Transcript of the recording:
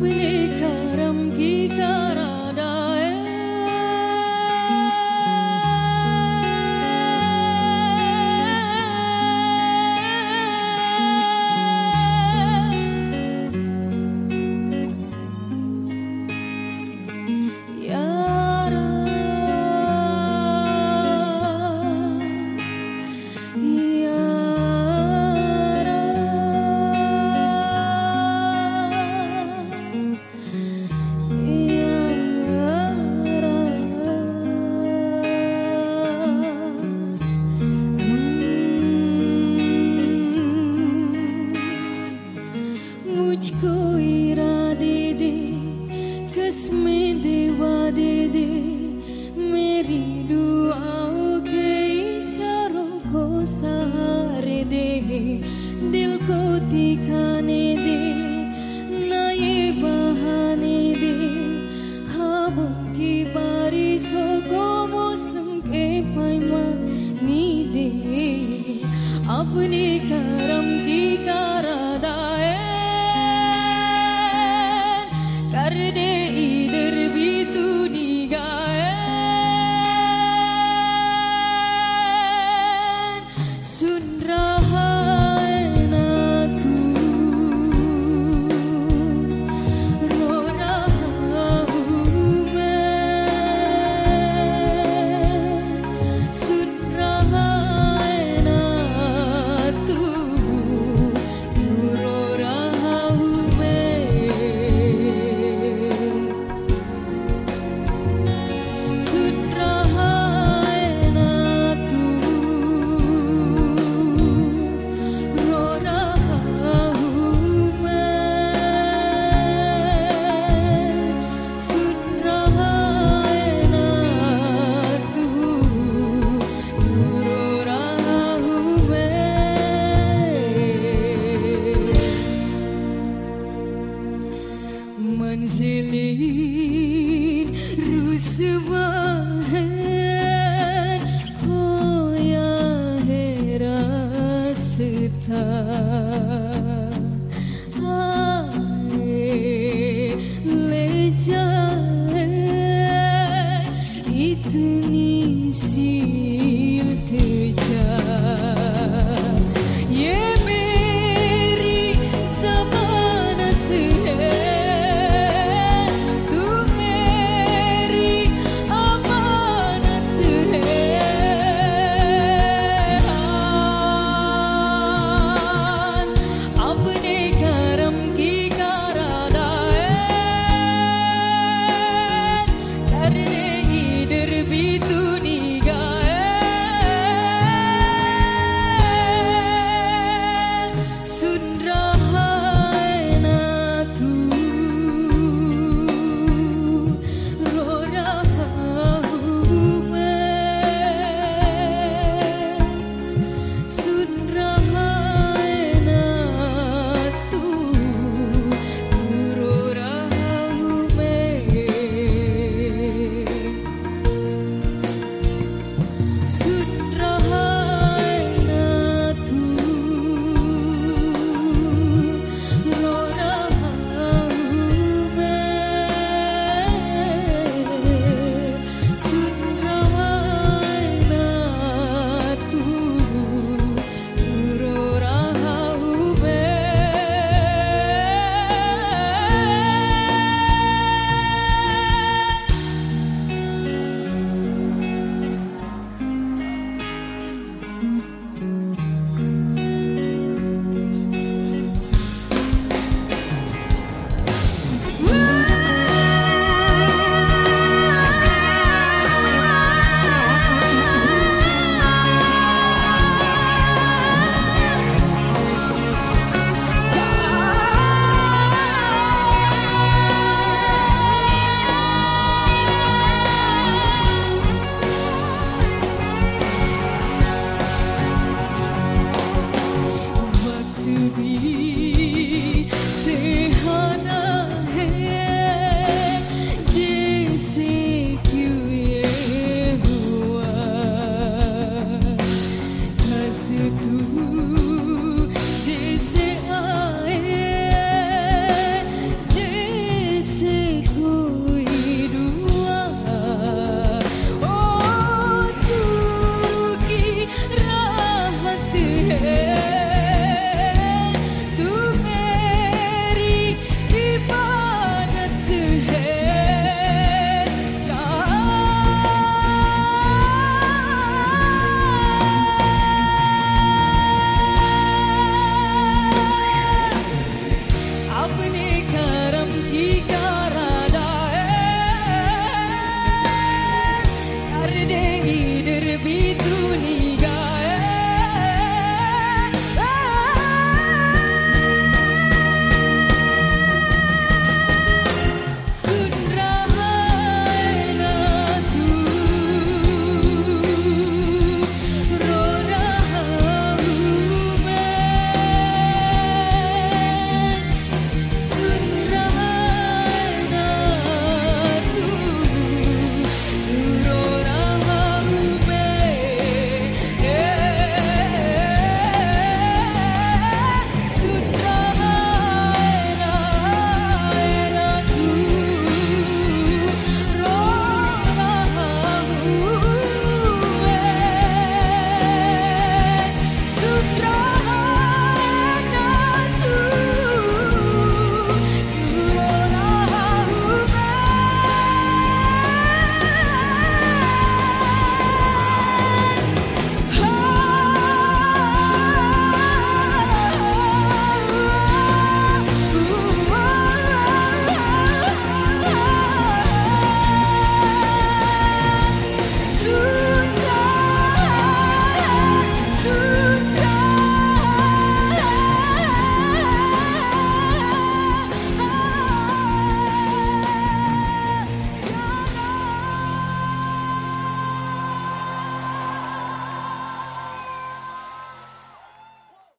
pilihkan to